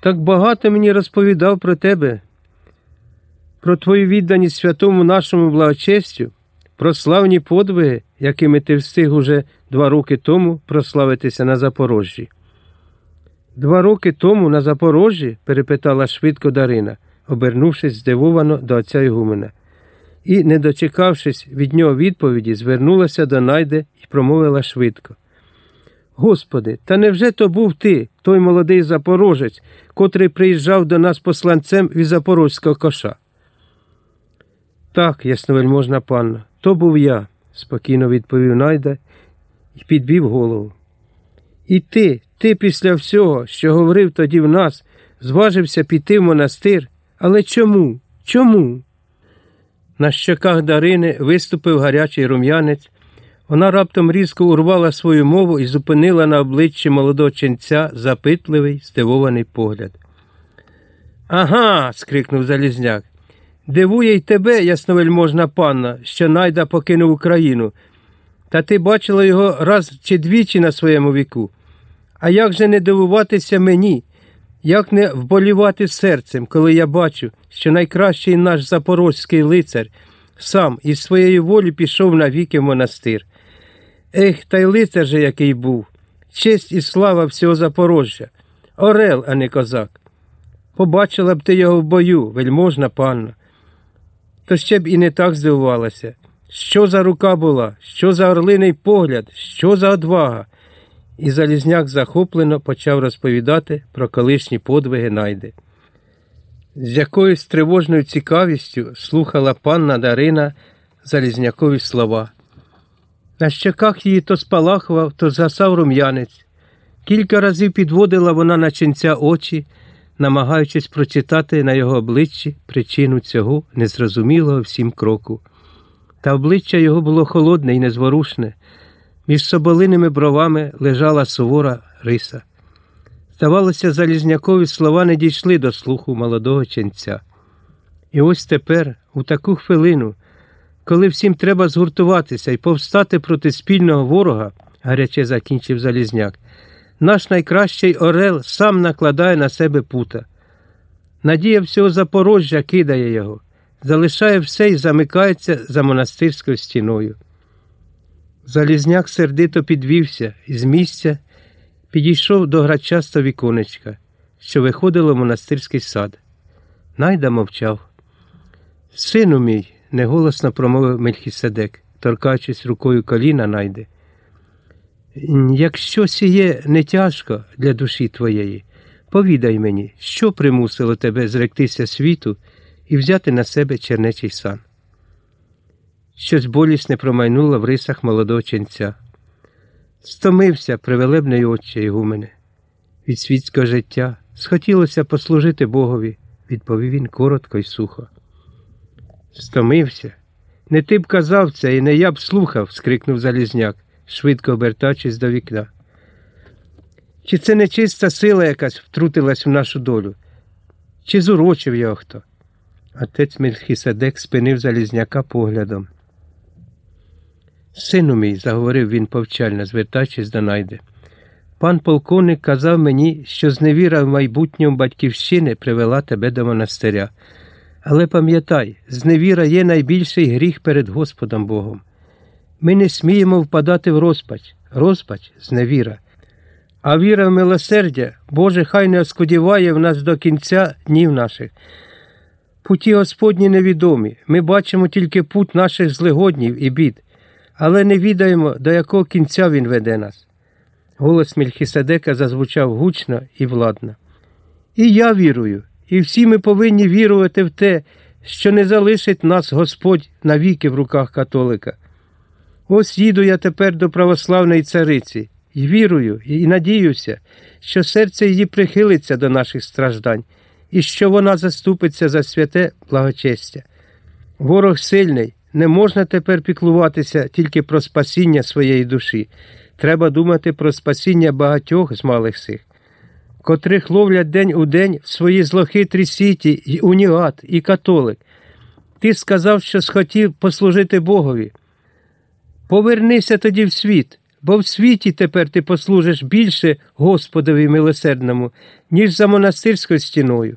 так багато мені розповідав про тебе, про твою відданість святому нашому благочестю, про славні подвиги, якими ти встиг уже два роки тому прославитися на Запорожжі. Два роки тому на Запорожжі? перепитала швидко Дарина, обернувшись здивовано до отця Ігумена. І, не дочекавшись від нього відповіді, звернулася до Найди і промовила швидко. Господи, та невже то був ти, той молодий запорожець, котрий приїжджав до нас посланцем від запорозького коша? Так, ясновельможна панна, то був я, спокійно відповів Найда і підбів голову. І ти, ти після всього, що говорив тоді в нас, зважився піти в монастир. Але чому? Чому? На щоках Дарини виступив гарячий рум'янець. Вона раптом різко урвала свою мову і зупинила на обличчі молодого ченця запитливий, здивований погляд. Ага. скрикнув Залізняк. Дивує й тебе, ясновельможна панна, що найда покинув Україну. Та ти бачила його раз чи двічі на своєму віку. А як же не дивуватися мені? Як не вболівати серцем, коли я бачу, що найкращий наш запорозький лицар сам із своєї волі пішов навіки в монастир? Ех, та й лицар же який був, честь і слава всього Запорожжя, Орел, а не козак. Побачила б ти його в бою, вельможна панна. То ще б і не так здивувалася. Що за рука була, що за орлиний погляд, що за одвага. І Залізняк захоплено почав розповідати про колишні подвиги найди. З якоюсь тривожною цікавістю слухала панна Дарина Залізнякові слова. На щоках її то спалахував, то згасав рум'янець. Кілька разів підводила вона на ченця очі, намагаючись прочитати на його обличчі причину цього незрозумілого всім кроку. Та обличчя його було холодне і незворушне. Між соболиними бровами лежала сувора риса. Здавалося, Залізнякові слова не дійшли до слуху молодого ченця. І ось тепер, у таку хвилину, коли всім треба згуртуватися і повстати проти спільного ворога, гаряче закінчив Залізняк, наш найкращий Орел сам накладає на себе пута. Надія всього Запорожжя кидає його, залишає все і замикається за монастирською стіною. Залізняк сердито підвівся і з місця підійшов до грачаста віконечка, що виходило в монастирський сад. Найда мовчав. Сину мій, неголосно промовив Мельхіседек, торкаючись рукою коліна найде. Якщо сіє не тяжко для душі твоєї, повідай мені, що примусило тебе зректися світу і взяти на себе чернечий сан. Щось болісне промайнуло в рисах молодого ченця. Стомився привелебний отче Ігумене. Від світського життя схотілося послужити Богові, відповів він коротко й сухо. Стомився. Не ти б казав це, і не я б слухав, скрикнув Залізняк, швидко обертаючись до вікна. Чи це не чиста сила якась втрутилась в нашу долю? Чи зурочив його хто? Отець Мельхіседек спинив Залізняка поглядом. Сину мій, заговорив він повчально, звертаючись до найди. Пан полковник казав мені, що зневіра в майбутньому батьківщини привела тебе до монастиря. Але пам'ятай, зневіра є найбільший гріх перед Господом Богом. Ми не сміємо впадати в розпач, розпач зневіра. А віра в милосердя, Боже, хай не оскодіває в нас до кінця днів наших. Путі Господні невідомі, ми бачимо тільки путь наших злигоднів і бід але не відаємо, до якого кінця він веде нас. Голос Мельхіседека зазвучав гучно і владно. І я вірую, і всі ми повинні вірувати в те, що не залишить нас Господь навіки в руках католика. Ось їду я тепер до православної цариці і вірую, і надіюся, що серце її прихилиться до наших страждань і що вона заступиться за святе благочестя. Ворог сильний, не можна тепер піклуватися тільки про спасіння своєї душі. Треба думати про спасіння багатьох з малих сих, котрих ловлять день у день в свої злохитрі сіті і уніат, і католик. Ти сказав, що схотів послужити Богові. Повернися тоді в світ, бо в світі тепер ти послужиш більше Господові милосердному, ніж за монастирською стіною.